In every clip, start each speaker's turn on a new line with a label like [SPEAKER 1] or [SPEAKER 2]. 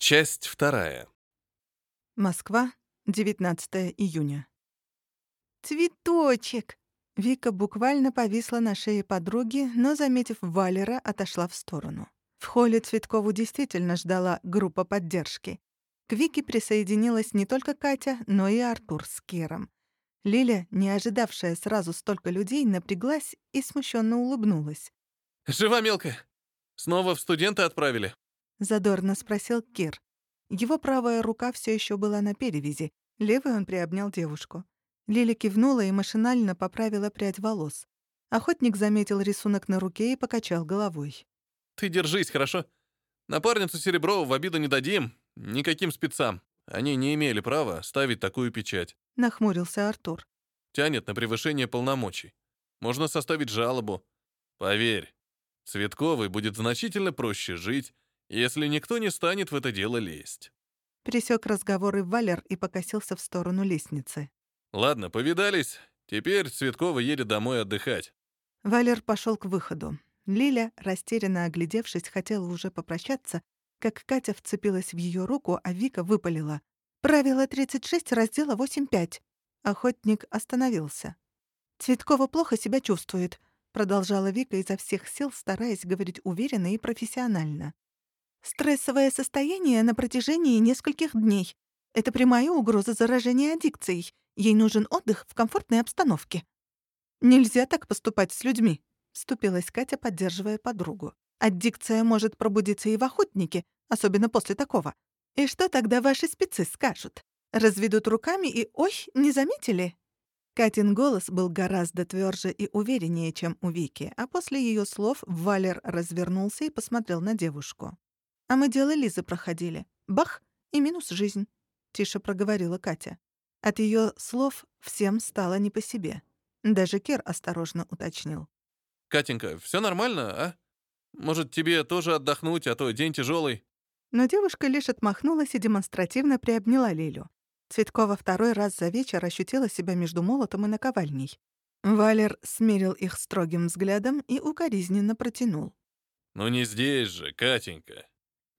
[SPEAKER 1] Часть вторая.
[SPEAKER 2] Москва, 19 июня. «Цветочек!» Вика буквально повисла на шее подруги, но, заметив Валера, отошла в сторону. В холле Цветкову действительно ждала группа поддержки. К Вике присоединилась не только Катя, но и Артур с Киром. Лиля, не ожидавшая сразу столько людей, напряглась и смущенно улыбнулась.
[SPEAKER 1] «Жива мелкая? Снова в студенты отправили?»
[SPEAKER 2] — задорно спросил Кир. Его правая рука все еще была на перевязи, левой он приобнял девушку. Лиля кивнула и машинально поправила прядь волос. Охотник заметил рисунок на руке и покачал головой.
[SPEAKER 1] «Ты держись, хорошо? Напарницу Сереброву в обиду не дадим. Никаким спецам. Они не имели права ставить такую печать».
[SPEAKER 2] Нахмурился Артур.
[SPEAKER 1] «Тянет на превышение полномочий. Можно составить жалобу. Поверь, Цветковой будет значительно проще жить, если никто не станет в это дело лезть.
[SPEAKER 2] Присек разговор и Валер и покосился в сторону лестницы.
[SPEAKER 1] Ладно, повидались. Теперь Цветкова едет домой отдыхать.
[SPEAKER 2] Валер пошел к выходу. Лиля, растерянно оглядевшись, хотела уже попрощаться, как Катя вцепилась в ее руку, а Вика выпалила. «Правило 36 раздела 8.5». Охотник остановился. «Цветкова плохо себя чувствует», — продолжала Вика изо всех сил, стараясь говорить уверенно и профессионально. Стрессовое состояние на протяжении нескольких дней. Это прямая угроза заражения аддикцией. Ей нужен отдых в комфортной обстановке. «Нельзя так поступать с людьми», — вступилась Катя, поддерживая подругу. «Аддикция может пробудиться и в охотнике, особенно после такого. И что тогда ваши спецы скажут? Разведут руками и «Ой, не заметили?» Катин голос был гораздо тверже и увереннее, чем у Вики, а после ее слов Валер развернулся и посмотрел на девушку. «А мы дело Лизы проходили. Бах! И минус жизнь», — тише проговорила Катя. От ее слов всем стало не по себе. Даже Кир осторожно уточнил.
[SPEAKER 1] «Катенька, все нормально, а? Может, тебе тоже отдохнуть, а то день тяжелый.
[SPEAKER 2] Но девушка лишь отмахнулась и демонстративно приобняла Лилю. Цветкова второй раз за вечер ощутила себя между молотом и наковальней. Валер смерил их строгим взглядом и укоризненно протянул.
[SPEAKER 1] «Ну не здесь же, Катенька.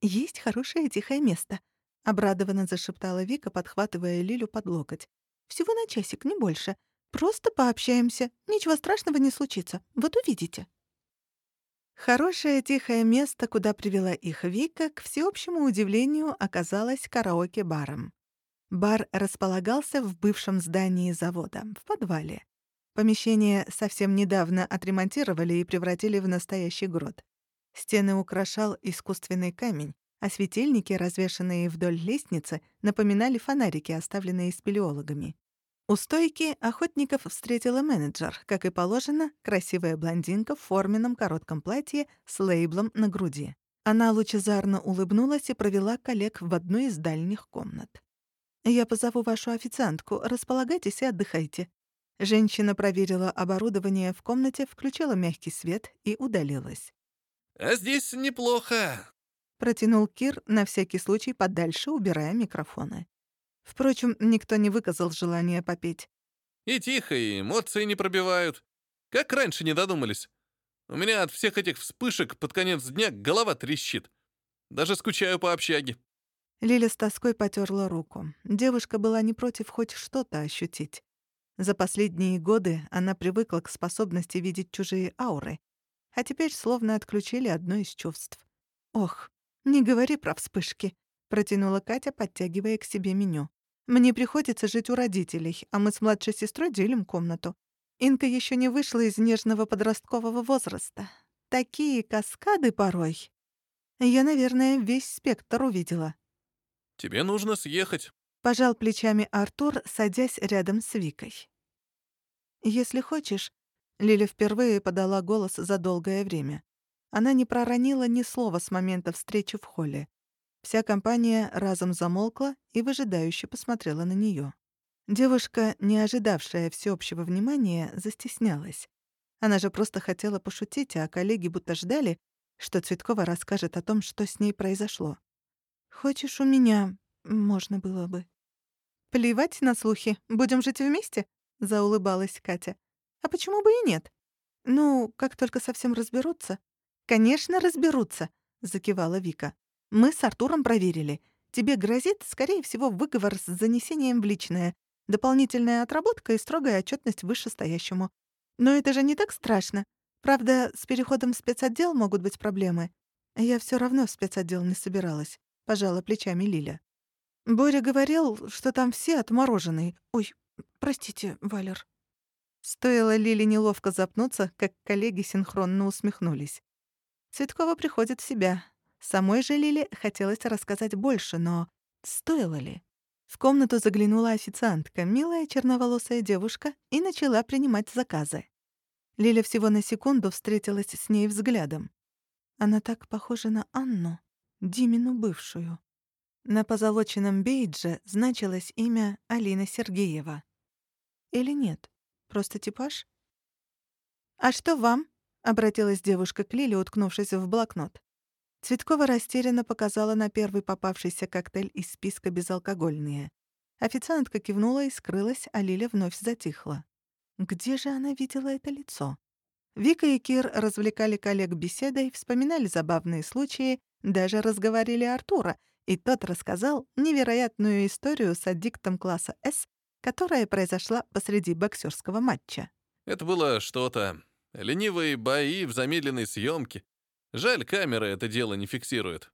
[SPEAKER 2] «Есть хорошее тихое место», — обрадованно зашептала Вика, подхватывая Лилю под локоть. «Всего на часик, не больше. Просто пообщаемся. Ничего страшного не случится. Вот увидите». Хорошее тихое место, куда привела их Вика, к всеобщему удивлению, оказалось караоке-баром. Бар располагался в бывшем здании завода, в подвале. Помещение совсем недавно отремонтировали и превратили в настоящий грот. Стены украшал искусственный камень, а светильники, развешанные вдоль лестницы, напоминали фонарики, оставленные спелеологами. У стойки охотников встретила менеджер, как и положено, красивая блондинка в форменном коротком платье с лейблом на груди. Она лучезарно улыбнулась и провела коллег в одну из дальних комнат. «Я позову вашу официантку. Располагайтесь и отдыхайте». Женщина проверила оборудование в комнате, включила мягкий свет и удалилась.
[SPEAKER 1] А здесь неплохо.
[SPEAKER 2] Протянул Кир, на всякий случай подальше, убирая микрофоны. Впрочем, никто не выказал желания попеть.
[SPEAKER 1] И тихо, и эмоции не пробивают. Как раньше не додумались. У меня от всех этих вспышек под конец дня голова трещит. Даже скучаю по общаге.
[SPEAKER 2] Лиля с тоской потерла руку. Девушка была не против хоть что-то ощутить. За последние годы она привыкла к способности видеть чужие ауры, а теперь словно отключили одно из чувств. «Ох, не говори про вспышки», — протянула Катя, подтягивая к себе меню. «Мне приходится жить у родителей, а мы с младшей сестрой делим комнату. Инка еще не вышла из нежного подросткового возраста. Такие каскады порой. Я, наверное, весь спектр увидела».
[SPEAKER 1] «Тебе нужно съехать», —
[SPEAKER 2] пожал плечами Артур, садясь рядом с Викой. «Если хочешь, Лиля впервые подала голос за долгое время. Она не проронила ни слова с момента встречи в холле. Вся компания разом замолкла и выжидающе посмотрела на неё. Девушка, не ожидавшая всеобщего внимания, застеснялась. Она же просто хотела пошутить, а коллеги будто ждали, что Цветкова расскажет о том, что с ней произошло. «Хочешь у меня? Можно было бы». «Плевать на слухи. Будем жить вместе?» — заулыбалась Катя. А почему бы и нет? Ну, как только совсем разберутся. Конечно, разберутся, закивала Вика. Мы с Артуром проверили. Тебе грозит, скорее всего, выговор с занесением в личное, дополнительная отработка и строгая отчетность вышестоящему. Но это же не так страшно. Правда, с переходом в спецотдел могут быть проблемы. Я все равно в спецотдел не собиралась, пожала плечами Лиля. Боря говорил, что там все отмороженные. Ой, простите, Валер. Стоило Лиле неловко запнуться, как коллеги синхронно усмехнулись. Цветкова приходит в себя. Самой же Лиле хотелось рассказать больше, но стоило ли? В комнату заглянула официантка, милая черноволосая девушка, и начала принимать заказы. Лиля всего на секунду встретилась с ней взглядом. Она так похожа на Анну, Димину бывшую. На позолоченном бейдже значилось имя Алина Сергеева. Или нет? Просто типаж? «А что вам?» — обратилась девушка к Лиле, уткнувшись в блокнот. Цветкова растерянно показала на первый попавшийся коктейль из списка безалкогольные. Официантка кивнула и скрылась, а Лиля вновь затихла. Где же она видела это лицо? Вика и Кир развлекали коллег беседой, вспоминали забавные случаи, даже разговорили Артура, и тот рассказал невероятную историю с аддиктом класса «С», которая произошла посреди боксерского матча.
[SPEAKER 1] Это было что-то. Ленивые бои в замедленной съемке. Жаль, камера это дело не фиксирует.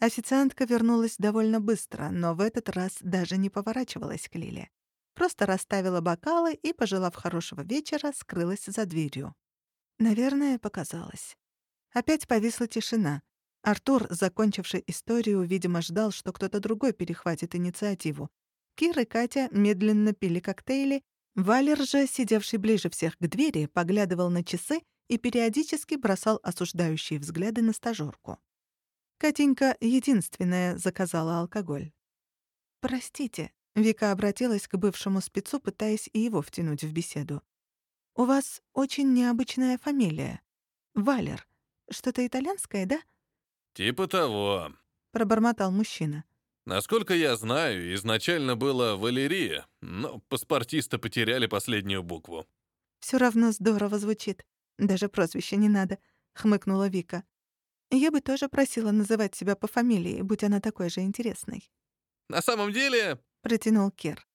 [SPEAKER 2] Официантка вернулась довольно быстро, но в этот раз даже не поворачивалась к Лиле. Просто расставила бокалы и, пожелав хорошего вечера, скрылась за дверью. Наверное, показалось. Опять повисла тишина. Артур, закончивший историю, видимо, ждал, что кто-то другой перехватит инициативу. Кир и Катя медленно пили коктейли. Валер же, сидевший ближе всех к двери, поглядывал на часы и периодически бросал осуждающие взгляды на стажёрку. Катенька единственная заказала алкоголь. «Простите», Вика обратилась к бывшему спецу, пытаясь и его втянуть в беседу. «У вас очень необычная фамилия. Валер. Что-то итальянское, да?»
[SPEAKER 1] «Типа того», —
[SPEAKER 2] пробормотал мужчина.
[SPEAKER 1] «Насколько я знаю, изначально было Валерия, но паспортисты потеряли последнюю букву».
[SPEAKER 2] Все равно здорово звучит. Даже прозвища не надо», — хмыкнула Вика. «Я бы тоже просила называть себя по фамилии, будь она такой же интересной».
[SPEAKER 1] «На самом деле,
[SPEAKER 2] протянул Кир.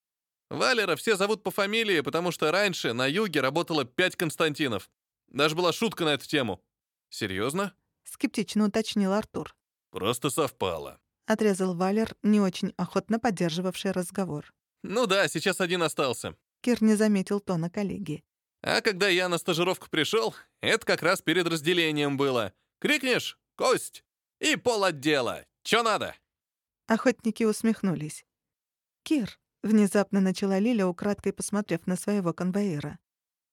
[SPEAKER 1] Валера все зовут по фамилии, потому что раньше на юге работало пять Константинов. Даже была шутка на эту тему. Серьезно?
[SPEAKER 2] Скептично уточнил Артур.
[SPEAKER 1] Просто совпало.
[SPEAKER 2] Отрезал Валер, не очень охотно поддерживавший разговор.
[SPEAKER 1] Ну да, сейчас один остался.
[SPEAKER 2] Кир не заметил тона коллеги.
[SPEAKER 1] А когда я на стажировку пришел, это как раз перед разделением было. Крикнешь «Кость!» и пол отдела. Чё надо?
[SPEAKER 2] Охотники усмехнулись. «Кир», — внезапно начала Лиля, украдкой посмотрев на своего конвоира.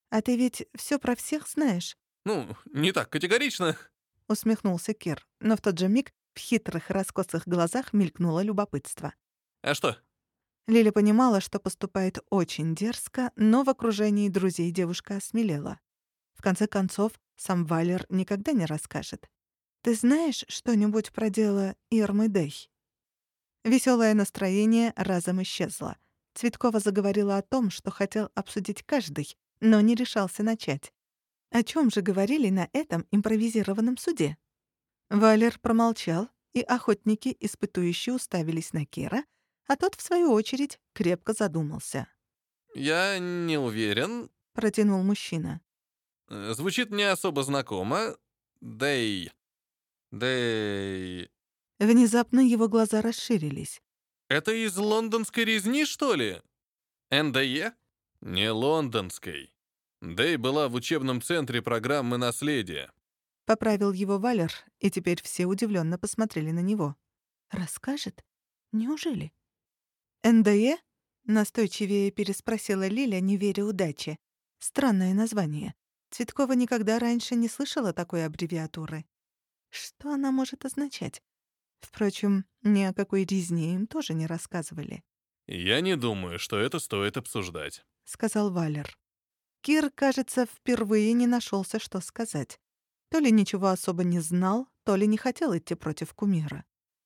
[SPEAKER 2] «А ты ведь все про всех знаешь?»
[SPEAKER 1] «Ну, не так категорично», —
[SPEAKER 2] усмехнулся Кир, но в тот же миг в хитрых раскосых глазах мелькнуло любопытство.
[SPEAKER 1] «А что?»
[SPEAKER 2] Лиля понимала, что поступает очень дерзко, но в окружении друзей девушка осмелела. В конце концов, сам Валер никогда не расскажет. «Ты знаешь что-нибудь про дело Ирмы Дэй?» Веселое настроение разом исчезло. Цветкова заговорила о том, что хотел обсудить каждый, но не решался начать. О чем же говорили на этом импровизированном суде? Валер промолчал, и охотники, испытующие, уставились на Кера, а тот, в свою очередь, крепко задумался.
[SPEAKER 1] «Я не уверен», —
[SPEAKER 2] протянул мужчина.
[SPEAKER 1] «Э, «Звучит не особо знакомо. Дэй... Дэй...
[SPEAKER 2] Внезапно его глаза расширились.
[SPEAKER 1] «Это из лондонской резни, что ли? НДЕ?» «Не лондонской. Дэй была в учебном центре программы наследия».
[SPEAKER 2] Поправил его Валер, и теперь все удивленно посмотрели на него. «Расскажет? Неужели?» «НДЕ?» — настойчивее переспросила Лиля, не веря удаче. Странное название. Цветкова никогда раньше не слышала такой аббревиатуры. Что она может означать? Впрочем, ни о какой резне им тоже не рассказывали.
[SPEAKER 1] «Я не думаю, что это стоит обсуждать», —
[SPEAKER 2] сказал Валер. Кир, кажется, впервые не нашелся, что сказать. То ли ничего особо не знал, то ли не хотел идти против кумира.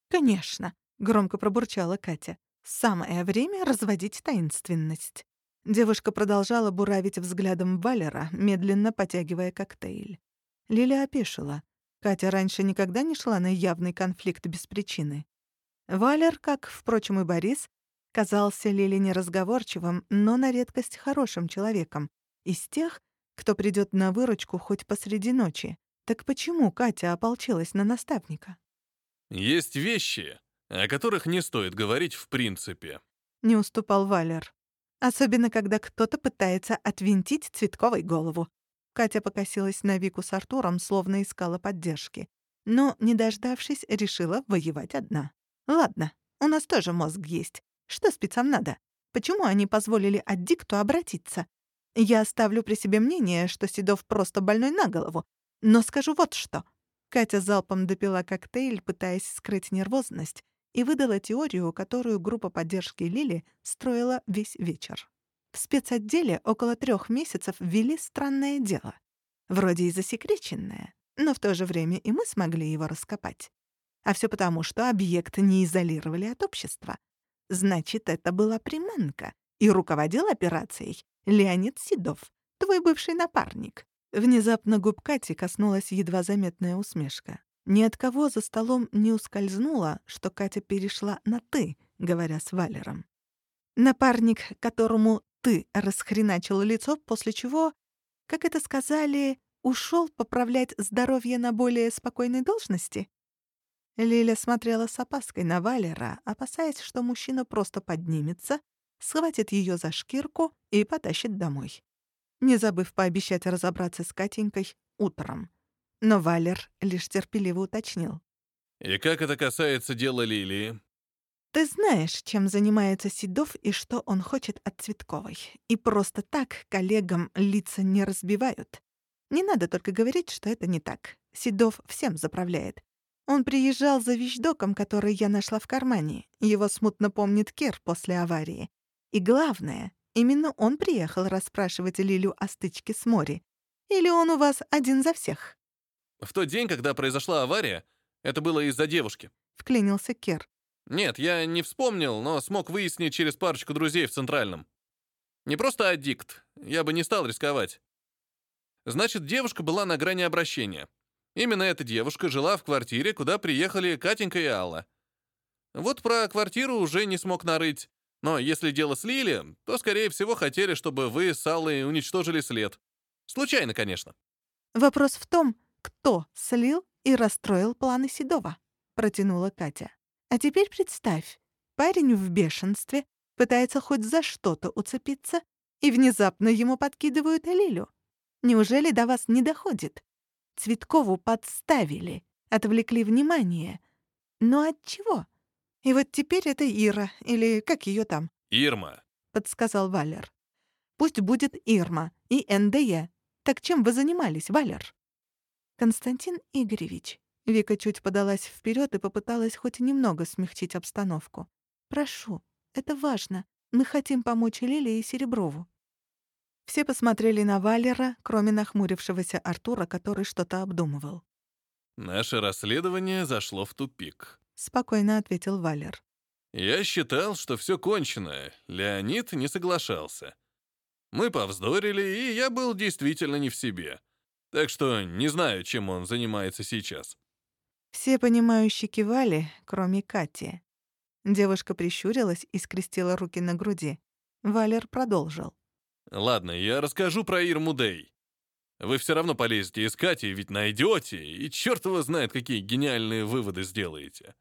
[SPEAKER 2] «Конечно», — громко пробурчала Катя. «Самое время разводить таинственность». Девушка продолжала буравить взглядом Валера, медленно потягивая коктейль. Лиля опешила. Катя раньше никогда не шла на явный конфликт без причины. Валер, как, впрочем, и Борис, казался Лиле неразговорчивым, но на редкость хорошим человеком. Из тех, кто придет на выручку хоть посреди ночи. Так почему Катя ополчилась на наставника?
[SPEAKER 1] Есть вещи, о которых не стоит говорить в принципе.
[SPEAKER 2] Не уступал Валер. Особенно, когда кто-то пытается отвинтить Цветковой голову. Катя покосилась на Вику с Артуром, словно искала поддержки. Но, не дождавшись, решила воевать одна. «Ладно, у нас тоже мозг есть. Что спецам надо? Почему они позволили Аддикту обратиться? Я оставлю при себе мнение, что Седов просто больной на голову. Но скажу вот что. Катя залпом допила коктейль, пытаясь скрыть нервозность, и выдала теорию, которую группа поддержки Лили строила весь вечер. В спецотделе около трех месяцев вели странное дело. Вроде и засекреченное, но в то же время и мы смогли его раскопать. А все потому, что объект не изолировали от общества. Значит, это была приманка, и руководил операцией Леонид Седов, твой бывший напарник. Внезапно губ Кати коснулась едва заметная усмешка. Ни от кого за столом не ускользнуло, что Катя перешла на «ты», говоря с Валером. Напарник, которому ты расхреначил лицо, после чего, как это сказали, ушел поправлять здоровье на более спокойной должности? Лиля смотрела с опаской на Валера, опасаясь, что мужчина просто поднимется, схватит ее за шкирку и потащит домой. Не забыв пообещать разобраться с Катенькой утром. Но Валер лишь терпеливо уточнил.
[SPEAKER 1] «И как это касается дела Лилии?»
[SPEAKER 2] Ты знаешь, чем занимается Седов и что он хочет от Цветковой. И просто так коллегам лица не разбивают. Не надо только говорить, что это не так. Седов всем заправляет. Он приезжал за вещдоком, который я нашла в кармане. Его смутно помнит Кир после аварии. И главное, именно он приехал расспрашивать Лилю о стычке с Мори. Или он у вас один за всех?
[SPEAKER 1] В тот день, когда произошла авария, это было из-за девушки.
[SPEAKER 2] Вклинился Кер.
[SPEAKER 1] Нет, я не вспомнил, но смог выяснить через парочку друзей в Центральном. Не просто аддикт, я бы не стал рисковать. Значит, девушка была на грани обращения. Именно эта девушка жила в квартире, куда приехали Катенька и Алла. Вот про квартиру уже не смог нарыть. Но если дело слили, то, скорее всего, хотели, чтобы вы с Аллой уничтожили след. Случайно, конечно.
[SPEAKER 2] Вопрос в том, кто слил и расстроил планы Седова, протянула Катя. А теперь представь, парень в бешенстве, пытается хоть за что-то уцепиться, и внезапно ему подкидывают Лилю. Неужели до вас не доходит? Цветкову подставили, отвлекли внимание. Но от чего? И вот теперь это Ира, или как ее там?
[SPEAKER 1] Ирма,
[SPEAKER 2] подсказал Валер. Пусть будет Ирма и НДЕ. Так чем вы занимались, Валер? Константин Игоревич, Вика чуть подалась вперед и попыталась хоть немного смягчить обстановку. «Прошу, это важно. Мы хотим помочь Лиле и Сереброву». Все посмотрели на Валера, кроме нахмурившегося Артура, который что-то обдумывал.
[SPEAKER 1] «Наше расследование зашло в тупик», —
[SPEAKER 2] спокойно ответил Валер.
[SPEAKER 1] «Я считал, что все кончено. Леонид не соглашался. Мы повздорили, и я был действительно не в себе. Так что не знаю, чем он занимается сейчас.
[SPEAKER 2] Все понимающие кивали, кроме Кати. Девушка прищурилась и скрестила руки на груди. Валер продолжил.
[SPEAKER 1] «Ладно, я расскажу про Ирму Дэй. Вы все равно полезете искать и ведь найдете, и черт его знает, какие гениальные выводы сделаете.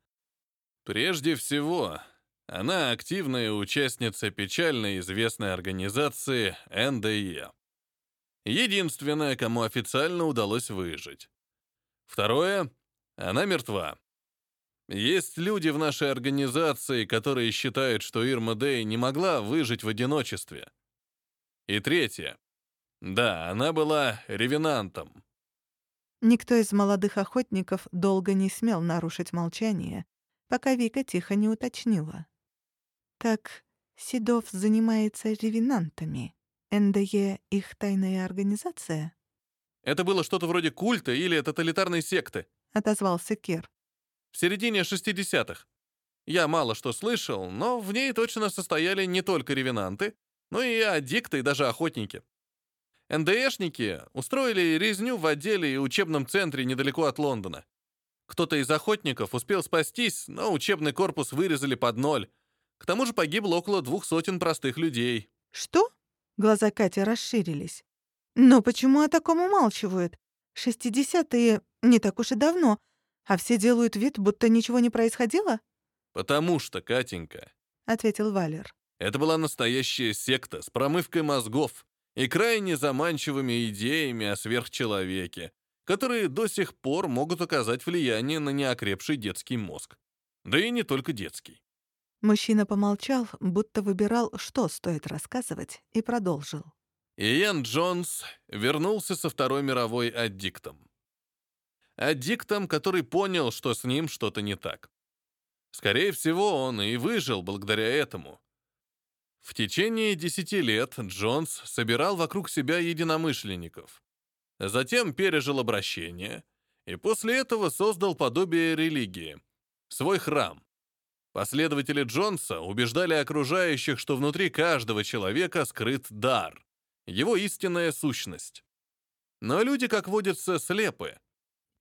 [SPEAKER 1] Прежде всего, она активная участница печально известной организации НДЕ. Единственная, кому официально удалось выжить. Второе она мертва. Есть люди в нашей организации, которые считают, что Ирма Дэй не могла выжить в одиночестве. И третье. Да, она была ревенантом.
[SPEAKER 2] Никто из молодых охотников долго не смел нарушить молчание, пока Вика тихо не уточнила. «Так Седов занимается ревенантами. НДЕ — их тайная организация?»
[SPEAKER 1] Это было что-то вроде культа или тоталитарной секты.
[SPEAKER 2] — отозвался Кир.
[SPEAKER 1] «В середине 60-х. Я мало что слышал, но в ней точно состояли не только ревенанты, но и аддикты и даже охотники. НДшники устроили резню в отделе и учебном центре недалеко от Лондона. Кто-то из охотников успел спастись, но учебный корпус вырезали под ноль. К тому же погибло около двух сотен простых людей.
[SPEAKER 2] Что? Глаза Кати расширились. Но почему о таком умалчивают? Шестидесятые не так уж и давно, а все делают вид, будто ничего не происходило?
[SPEAKER 1] «Потому что, Катенька», —
[SPEAKER 2] ответил Валер.
[SPEAKER 1] «это была настоящая секта с промывкой мозгов и крайне заманчивыми идеями о сверхчеловеке, которые до сих пор могут оказать влияние на неокрепший детский мозг. Да и не только детский.
[SPEAKER 2] Мужчина помолчал, будто выбирал, что стоит рассказывать, и продолжил.
[SPEAKER 1] Иэн Джонс вернулся со Второй мировой аддиктом. Аддиктом, который понял, что с ним что-то не так. Скорее всего, он и выжил благодаря этому. В течение десяти лет Джонс собирал вокруг себя единомышленников. Затем пережил обращение и после этого создал подобие религии, свой храм. Последователи Джонса убеждали окружающих, что внутри каждого человека скрыт дар, его истинная сущность. Но люди, как водится, слепы.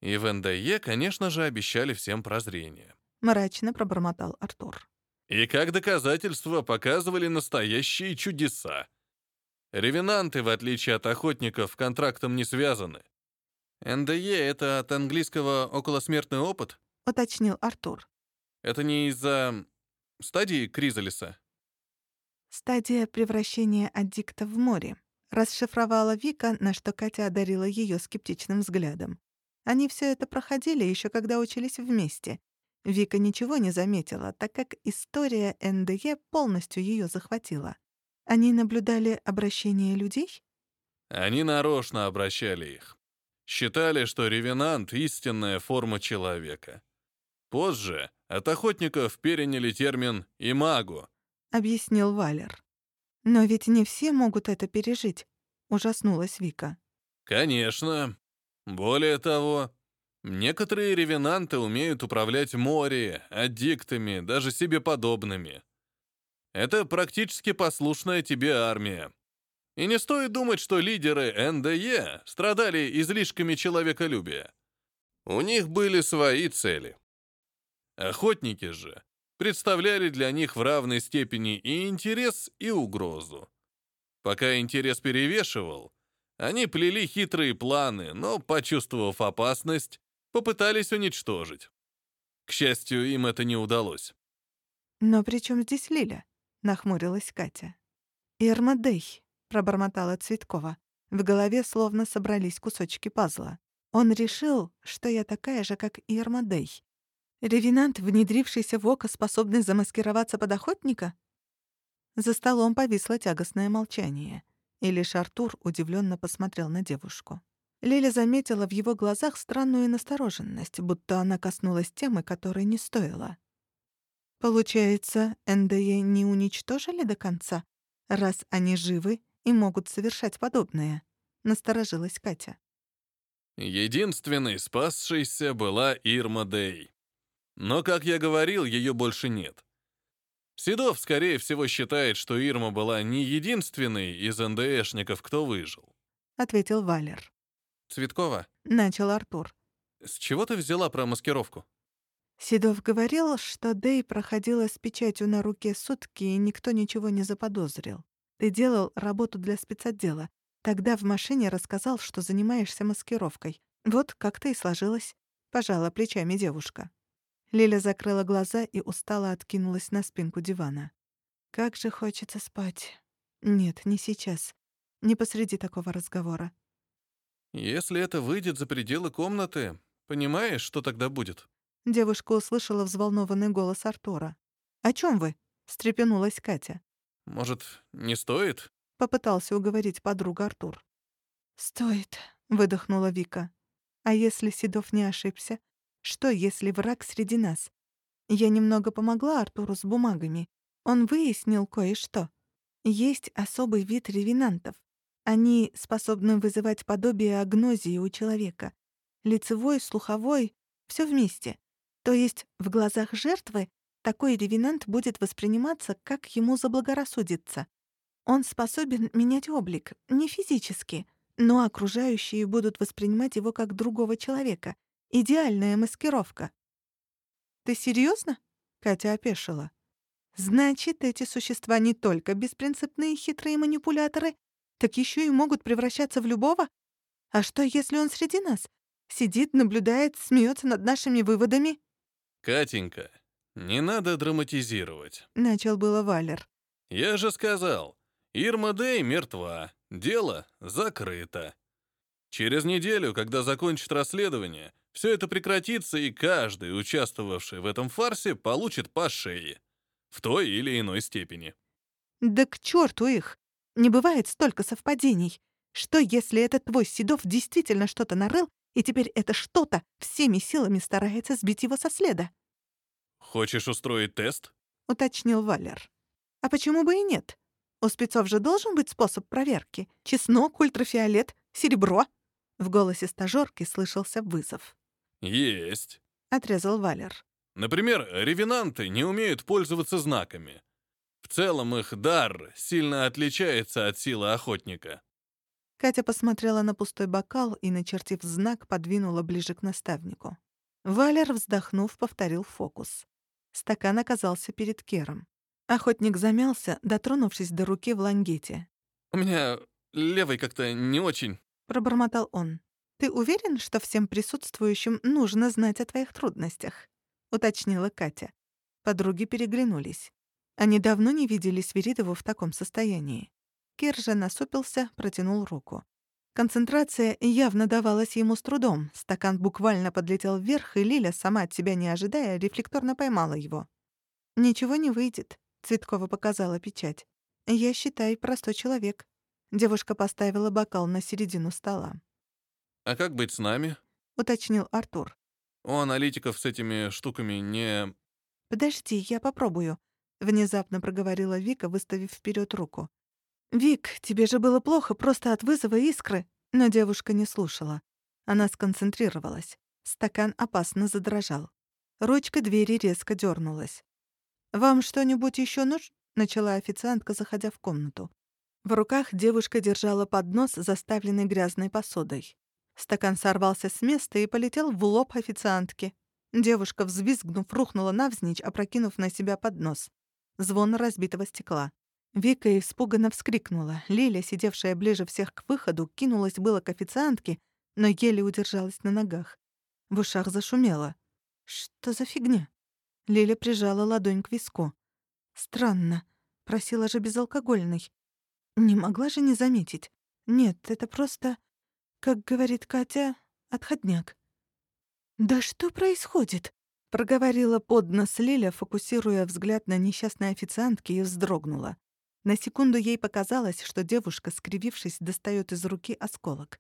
[SPEAKER 1] И в НДЕ, конечно же, обещали всем прозрение.
[SPEAKER 2] Мрачно пробормотал Артур.
[SPEAKER 1] И как доказательство показывали настоящие чудеса. Ревенанты, в отличие от охотников, контрактом не связаны. НДЕ — это от английского «околосмертный опыт», —
[SPEAKER 2] уточнил Артур.
[SPEAKER 1] Это не из-за стадии Кризалиса?
[SPEAKER 2] Стадия превращения аддикта в море. Расшифровала Вика, на что Катя одарила ее скептичным взглядом. Они все это проходили еще когда учились вместе. Вика ничего не заметила, так как история НДЕ полностью ее захватила. Они наблюдали обращение людей?
[SPEAKER 1] Они нарочно обращали их. Считали, что ревенант — истинная форма человека. Позже от охотников переняли термин «имагу», —
[SPEAKER 2] объяснил Валер. «Но ведь не все могут это пережить», — ужаснулась Вика.
[SPEAKER 1] «Конечно. Более того, некоторые ревенанты умеют управлять море, аддиктами, даже себе подобными. Это практически послушная тебе армия. И не стоит думать, что лидеры НДЕ страдали излишками человеколюбия. У них были свои цели. Охотники же представляли для них в равной степени и интерес, и угрозу. Пока интерес перевешивал, они плели хитрые планы, но, почувствовав опасность, попытались уничтожить. К счастью, им это не удалось.
[SPEAKER 2] «Но при чем здесь Лиля?» — нахмурилась Катя. «Ирма Дэй», — пробормотала Цветкова. В голове словно собрались кусочки пазла. Он решил, что я такая же, как Ирма Дэй. Ревенант, внедрившийся в око, способный замаскироваться под охотника? За столом повисло тягостное молчание, и лишь Артур удивленно посмотрел на девушку. Лиля заметила в его глазах странную настороженность, будто она коснулась темы, которой не стоило. Получается, НДЕ не уничтожили до конца, раз они живы и могут совершать подобное, насторожилась Катя.
[SPEAKER 1] Единственной спасшейся была Ирма Дэй. Но, как я говорил, ее больше нет. Седов, скорее всего, считает, что Ирма была не единственной из НДЭшников, кто выжил.
[SPEAKER 2] Ответил Валер.
[SPEAKER 1] Цветкова.
[SPEAKER 2] Начал Артур.
[SPEAKER 1] С чего ты взяла про маскировку?
[SPEAKER 2] Седов говорил, что Дэй проходила с печатью на руке сутки, и никто ничего не заподозрил. Ты делал работу для спецотдела. Тогда в машине рассказал, что занимаешься маскировкой. Вот как-то и сложилось. Пожала плечами девушка. Лиля закрыла глаза и устало откинулась на спинку дивана. Как же хочется спать. Нет, не сейчас. Не посреди такого разговора.
[SPEAKER 1] Если это выйдет за пределы комнаты, понимаешь, что тогда будет?
[SPEAKER 2] Девушка услышала взволнованный голос Артура. «О чем вы?» — встрепенулась Катя.
[SPEAKER 1] «Может, не стоит?»
[SPEAKER 2] — попытался уговорить подруга Артур. «Стоит», — выдохнула Вика. «А если Седов не ошибся? Что, если враг среди нас? Я немного помогла Артуру с бумагами. Он выяснил кое-что. Есть особый вид ревенантов. Они способны вызывать подобие агнозии у человека. Лицевой, слуховой — все вместе. То есть в глазах жертвы такой ревенант будет восприниматься, как ему заблагорассудится. Он способен менять облик, не физически, но окружающие будут воспринимать его как другого человека. Идеальная маскировка. «Ты серьезно? Катя опешила. «Значит, эти существа не только беспринципные хитрые манипуляторы, так еще и могут превращаться в любого? А что, если он среди нас? Сидит, наблюдает, смеется над нашими выводами?»
[SPEAKER 1] «Катенька, не надо драматизировать», —
[SPEAKER 2] начал было Валер.
[SPEAKER 1] «Я же сказал, Ирма Дэй мертва, дело закрыто. Через неделю, когда закончит расследование, все это прекратится, и каждый, участвовавший в этом фарсе, получит по шее. В той или иной степени.
[SPEAKER 2] «Да к черту их! Не бывает столько совпадений. Что, если этот твой Седов действительно что-то нарыл, и теперь это что-то всеми силами старается сбить его со следа?»
[SPEAKER 1] «Хочешь устроить тест?»
[SPEAKER 2] — уточнил Валер. «А почему бы и нет? У спецов же должен быть способ проверки. Чеснок, ультрафиолет, серебро». В голосе стажёрки слышался вызов.
[SPEAKER 1] «Есть», —
[SPEAKER 2] отрезал Валер.
[SPEAKER 1] «Например, ревенанты не умеют пользоваться знаками. В целом их дар сильно отличается от силы охотника».
[SPEAKER 2] Катя посмотрела на пустой бокал и, начертив знак, подвинула ближе к наставнику. Валер, вздохнув, повторил фокус. Стакан оказался перед Кером. Охотник замялся, дотронувшись до руки в лангете.
[SPEAKER 1] «У меня левый как-то не очень», —
[SPEAKER 2] пробормотал он. «Ты уверен, что всем присутствующим нужно знать о твоих трудностях?» — уточнила Катя. Подруги переглянулись. Они давно не видели Свиридову в таком состоянии. Кир же насупился, протянул руку. Концентрация явно давалась ему с трудом. Стакан буквально подлетел вверх, и Лиля, сама от себя не ожидая, рефлекторно поймала его. «Ничего не выйдет», — Цветкова показала печать. «Я, считай, простой человек». Девушка поставила бокал на середину стола.
[SPEAKER 1] «А как быть с нами?»
[SPEAKER 2] — уточнил Артур.
[SPEAKER 1] «У аналитиков с этими штуками не...»
[SPEAKER 2] «Подожди, я попробую», — внезапно проговорила Вика, выставив вперед руку. «Вик, тебе же было плохо просто от вызова искры». Но девушка не слушала. Она сконцентрировалась. Стакан опасно задрожал. Ручка двери резко дернулась. «Вам что-нибудь еще нужно?» — начала официантка, заходя в комнату. В руках девушка держала поднос, заставленный грязной посудой. Стакан сорвался с места и полетел в лоб официантки. Девушка, взвизгнув, рухнула навзничь, опрокинув на себя поднос. Звон разбитого стекла. Вика испуганно вскрикнула. Лиля, сидевшая ближе всех к выходу, кинулась было к официантке, но еле удержалась на ногах. В ушах зашумело. «Что за фигня?» Лиля прижала ладонь к виску. «Странно. Просила же безалкогольный. Не могла же не заметить. Нет, это просто...» Как говорит Катя, отходняк. «Да что происходит?» — проговорила под нос Лиля, фокусируя взгляд на несчастной официантке и вздрогнула. На секунду ей показалось, что девушка, скривившись, достает из руки осколок.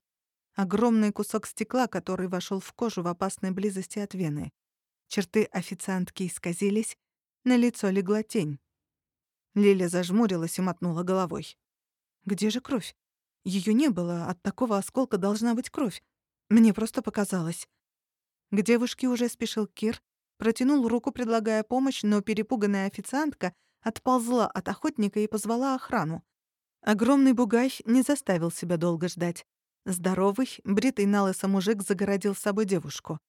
[SPEAKER 2] Огромный кусок стекла, который вошел в кожу в опасной близости от вены. Черты официантки исказились, на лицо легла тень. Лиля зажмурилась и мотнула головой. «Где же кровь? Ее не было, от такого осколка должна быть кровь. Мне просто показалось. К девушке уже спешил Кир, протянул руку, предлагая помощь, но перепуганная официантка отползла от охотника и позвала охрану. Огромный бугай не заставил себя долго ждать. Здоровый, бритый налысо мужик загородил с собой девушку.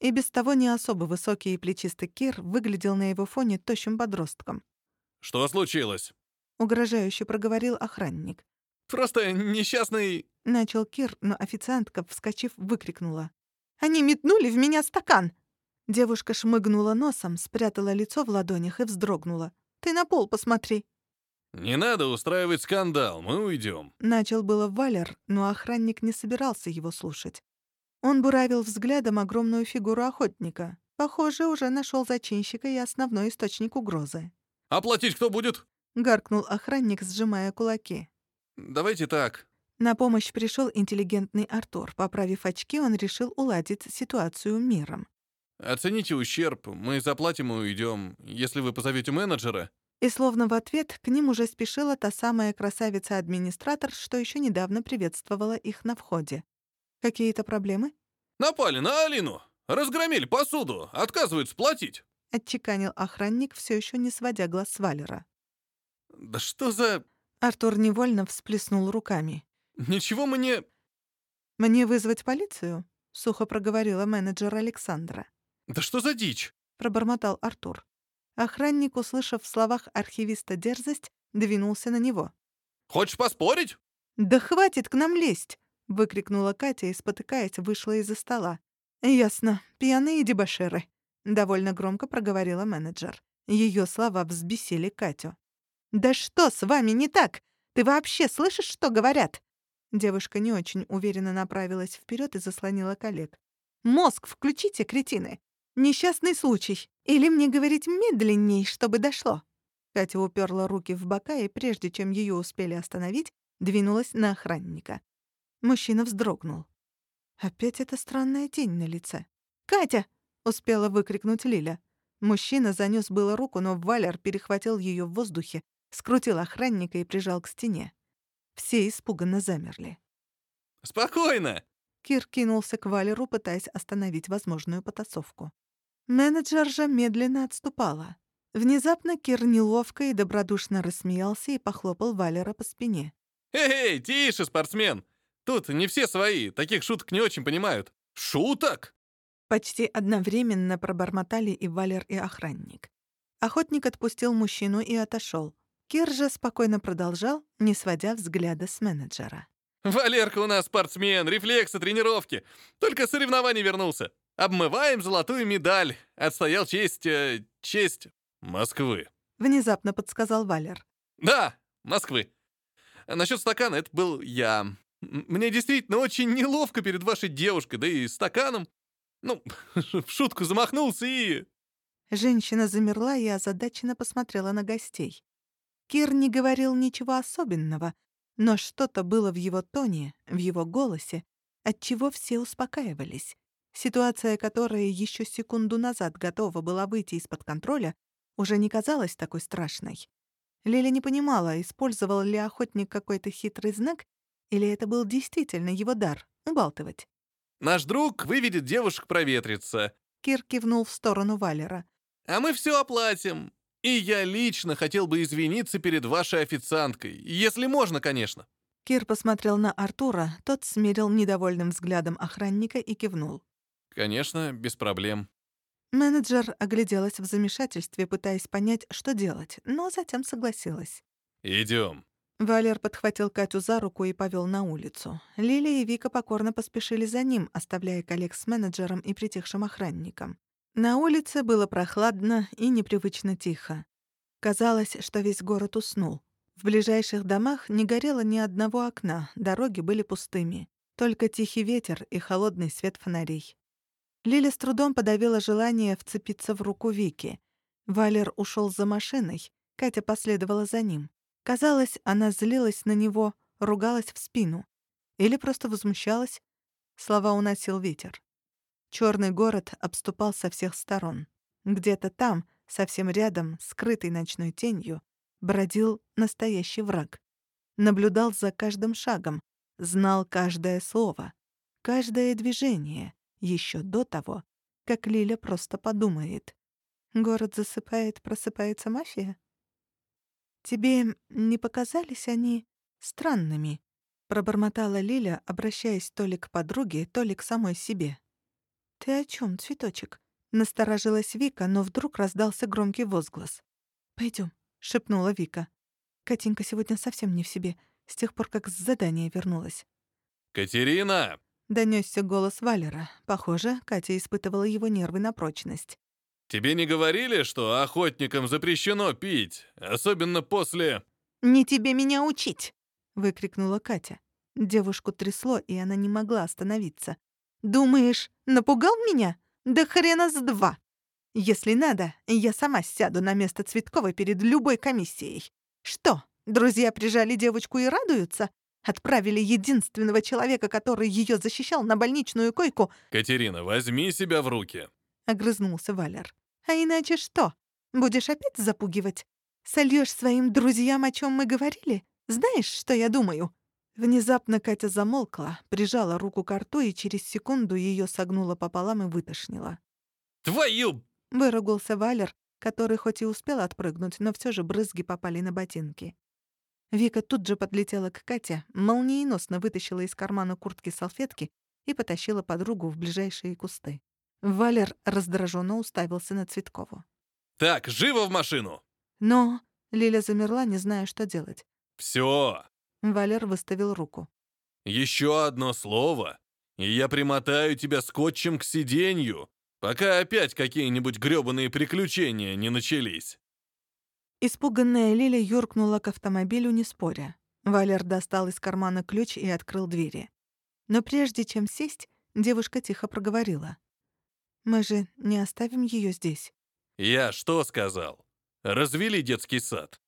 [SPEAKER 2] И без того не особо высокий и плечистый Кир выглядел на его фоне тощим подростком.
[SPEAKER 1] «Что случилось?»
[SPEAKER 2] — угрожающе проговорил охранник.
[SPEAKER 1] Просто несчастный...»
[SPEAKER 2] — начал Кир, но официантка, вскочив, выкрикнула. «Они метнули в меня стакан!» Девушка шмыгнула носом, спрятала лицо в ладонях и вздрогнула. «Ты на пол посмотри!»
[SPEAKER 1] «Не надо устраивать скандал, мы уйдем.
[SPEAKER 2] Начал было Валер, но охранник не собирался его слушать. Он буравил взглядом огромную фигуру охотника. Похоже, уже нашел зачинщика и основной источник угрозы.
[SPEAKER 1] «Оплатить кто будет?»
[SPEAKER 2] — гаркнул охранник, сжимая кулаки.
[SPEAKER 1] Давайте так.
[SPEAKER 2] На помощь пришел интеллигентный Артур. Поправив очки, он решил уладить ситуацию миром.
[SPEAKER 1] Оцените ущерб, мы заплатим и уйдем, если вы позовете менеджера.
[SPEAKER 2] И словно в ответ к ним уже спешила та самая красавица-администратор, что еще недавно приветствовала их на входе. Какие-то проблемы?
[SPEAKER 1] Напали на Алину! Разгромили посуду! Отказываются платить!
[SPEAKER 2] Отчеканил охранник, все еще не сводя глаз с Валера.
[SPEAKER 1] Да что за...
[SPEAKER 2] Артур невольно всплеснул руками.
[SPEAKER 1] «Ничего мы не...»
[SPEAKER 2] «Мне вызвать полицию?» — сухо проговорила менеджер Александра.
[SPEAKER 1] «Да что за дичь?»
[SPEAKER 2] — пробормотал Артур. Охранник, услышав в словах архивиста дерзость, двинулся на него.
[SPEAKER 1] «Хочешь поспорить?»
[SPEAKER 2] «Да хватит к нам лезть!» — выкрикнула Катя и, спотыкаясь, вышла из-за стола. «Ясно. Пьяные дебоширы», — довольно громко проговорила менеджер. Ее слова взбесили Катю. «Да что с вами не так? Ты вообще слышишь, что говорят?» Девушка не очень уверенно направилась вперед и заслонила коллег. «Мозг включите, кретины! Несчастный случай. Или мне говорить медленней, чтобы дошло?» Катя уперла руки в бока и, прежде чем ее успели остановить, двинулась на охранника. Мужчина вздрогнул. Опять эта странная тень на лице. «Катя!» — успела выкрикнуть Лиля. Мужчина занёс было руку, но Валер перехватил её в воздухе, скрутил охранника и прижал к стене. Все испуганно замерли.
[SPEAKER 1] «Спокойно!»
[SPEAKER 2] Кир кинулся к Валеру, пытаясь остановить возможную потасовку. Менеджер же медленно отступала. Внезапно Кир неловко и добродушно рассмеялся и похлопал Валера по спине.
[SPEAKER 1] «Эй, тише, спортсмен! Тут не все свои, таких шуток не очень понимают. Шуток?»
[SPEAKER 2] Почти одновременно пробормотали и Валер, и охранник. Охотник отпустил мужчину и отошел. Кир же спокойно продолжал, не сводя взгляда с менеджера.
[SPEAKER 1] «Валерка у нас спортсмен, рефлексы, тренировки. Только с соревнований вернулся. Обмываем золотую медаль. Отстоял честь... Э, честь... Москвы».
[SPEAKER 2] Внезапно подсказал Валер.
[SPEAKER 1] «Да, Москвы. Насчет стакана это был я. Мне действительно очень неловко перед вашей девушкой, да и стаканом. Ну, в шутку замахнулся и...»
[SPEAKER 2] Женщина замерла и озадаченно посмотрела на гостей. Кир не говорил ничего особенного, но что-то было в его тоне, в его голосе, от чего все успокаивались. Ситуация, которая еще секунду назад готова была выйти из-под контроля, уже не казалась такой страшной. Лиля не понимала, использовал ли охотник какой-то хитрый знак, или это был действительно его дар — убалтывать.
[SPEAKER 1] «Наш друг выведет девушек проветриться», —
[SPEAKER 2] Кир кивнул в сторону Валера.
[SPEAKER 1] «А мы все оплатим. И я лично хотел бы извиниться перед вашей официанткой, если можно, конечно».
[SPEAKER 2] Кир посмотрел на Артура, тот смерил недовольным взглядом охранника и кивнул.
[SPEAKER 1] «Конечно, без проблем».
[SPEAKER 2] Менеджер огляделась в замешательстве, пытаясь понять, что делать, но затем согласилась.
[SPEAKER 1] Идем.
[SPEAKER 2] Валер подхватил Катю за руку и повел на улицу. Лилия и Вика покорно поспешили за ним, оставляя коллег с менеджером и притихшим охранником. На улице было прохладно и непривычно тихо. Казалось, что весь город уснул. В ближайших домах не горело ни одного окна, дороги были пустыми. Только тихий ветер и холодный свет фонарей. Лиля с трудом подавила желание вцепиться в руку Вики. Валер ушел за машиной, Катя последовала за ним. Казалось, она злилась на него, ругалась в спину. Или просто возмущалась. Слова уносил ветер. Черный город обступал со всех сторон. Где-то там, совсем рядом, скрытый ночной тенью, бродил настоящий враг. Наблюдал за каждым шагом, знал каждое слово, каждое движение, еще до того, как Лиля просто подумает. Город засыпает, просыпается мафия? «Тебе не показались они странными?» — пробормотала Лиля, обращаясь то ли к подруге, то ли к самой себе. «Ты о чем, цветочек?» — насторожилась Вика, но вдруг раздался громкий возглас. Пойдем, шепнула Вика. Катенька сегодня совсем не в себе, с тех пор, как с задания вернулась.
[SPEAKER 1] «Катерина!»
[SPEAKER 2] — донесся голос Валера. Похоже, Катя испытывала его нервы на прочность.
[SPEAKER 1] Тебе не говорили, что охотникам запрещено пить, особенно после...»
[SPEAKER 2] «Не тебе меня учить!» — выкрикнула Катя. Девушку трясло, и она не могла остановиться. «Думаешь, напугал меня? Да хрена с два! Если надо, я сама сяду на место Цветковой перед любой комиссией. Что, друзья прижали девочку и радуются? Отправили единственного человека, который ее защищал, на больничную койку?»
[SPEAKER 1] «Катерина, возьми себя в руки!»
[SPEAKER 2] — огрызнулся Валер. «А иначе что? Будешь опять запугивать? Сольёшь своим друзьям, о чем мы говорили? Знаешь, что я думаю?» Внезапно Катя замолкла, прижала руку к рту и через секунду ее согнула пополам и вытошнила.
[SPEAKER 1] «Твою!»
[SPEAKER 2] — выругался Валер, который хоть и успел отпрыгнуть, но все же брызги попали на ботинки. Вика тут же подлетела к Кате, молниеносно вытащила из кармана куртки салфетки и потащила подругу в ближайшие кусты. Валер раздраженно уставился на Цветкову.
[SPEAKER 1] «Так, живо в машину!»
[SPEAKER 2] «Но...» — Лиля замерла, не зная, что делать.
[SPEAKER 1] «Все!
[SPEAKER 2] Валер выставил руку.
[SPEAKER 1] Еще одно слово, и я примотаю тебя скотчем к сиденью, пока опять какие-нибудь грёбаные приключения не начались».
[SPEAKER 2] Испуганная Лиля юркнула к автомобилю, не споря. Валер достал из кармана ключ и открыл двери. Но прежде чем сесть, девушка тихо проговорила. «Мы же не оставим ее здесь».
[SPEAKER 1] «Я что сказал? Развели детский сад».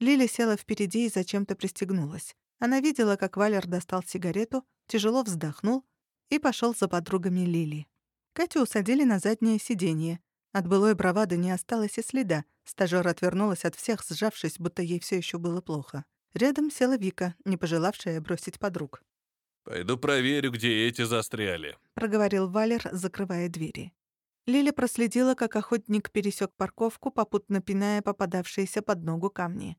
[SPEAKER 2] Лиля села впереди и зачем-то пристегнулась. Она видела, как Валер достал сигарету, тяжело вздохнул и пошел за подругами Лили. Катю усадили на заднее сиденье. От былой бравады не осталось и следа. Стажёр отвернулась от всех, сжавшись, будто ей все еще было плохо. Рядом села Вика, не пожелавшая бросить подруг.
[SPEAKER 1] «Пойду проверю, где эти застряли», —
[SPEAKER 2] проговорил Валер, закрывая двери. Лиля проследила, как охотник пересек парковку, попутно пиная попадавшиеся под ногу камни.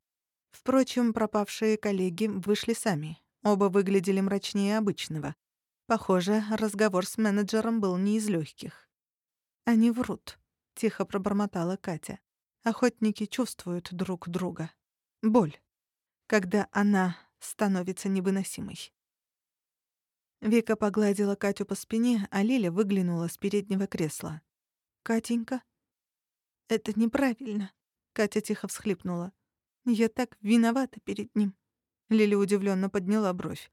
[SPEAKER 2] Впрочем, пропавшие коллеги вышли сами. Оба выглядели мрачнее обычного. Похоже, разговор с менеджером был не из легких. «Они врут», — тихо пробормотала Катя. «Охотники чувствуют друг друга. Боль. Когда она становится невыносимой». Вика погладила Катю по спине, а Лиля выглянула с переднего кресла. «Катенька?» «Это неправильно», — Катя тихо всхлипнула. «Я так виновата перед ним». Лиля удивленно подняла бровь.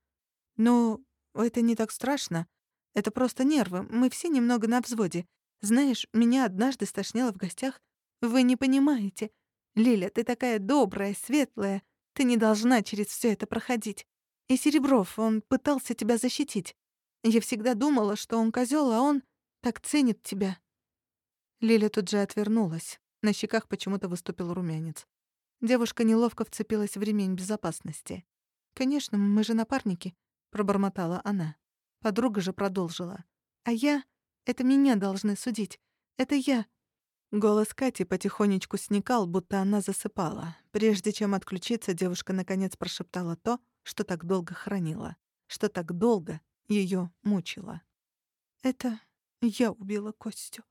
[SPEAKER 2] «Ну, это не так страшно. Это просто нервы. Мы все немного на взводе. Знаешь, меня однажды стошнило в гостях. Вы не понимаете. Лиля, ты такая добрая, светлая. Ты не должна через все это проходить. И Серебров, он пытался тебя защитить. Я всегда думала, что он козел, а он так ценит тебя». Лиля тут же отвернулась. На щеках почему-то выступил румянец. Девушка неловко вцепилась в ремень безопасности. «Конечно, мы же напарники пробормотала она. Подруга же продолжила. «А я? Это меня должны судить. Это я». Голос Кати потихонечку сникал, будто она засыпала. Прежде чем отключиться, девушка наконец прошептала то, что так долго хранила, что так долго ее мучило. «Это я убила Костю».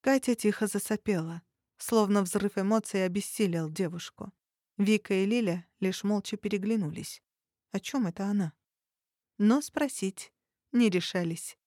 [SPEAKER 2] Катя тихо засопела, словно взрыв эмоций обессилел девушку. Вика и Лиля лишь молча переглянулись. О чем это она? но спросить не решались.